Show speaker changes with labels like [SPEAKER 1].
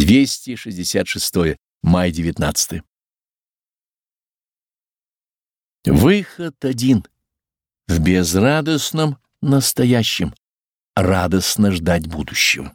[SPEAKER 1] 266. Май 19. Выход один. В безрадостном настоящем радостно ждать будущего.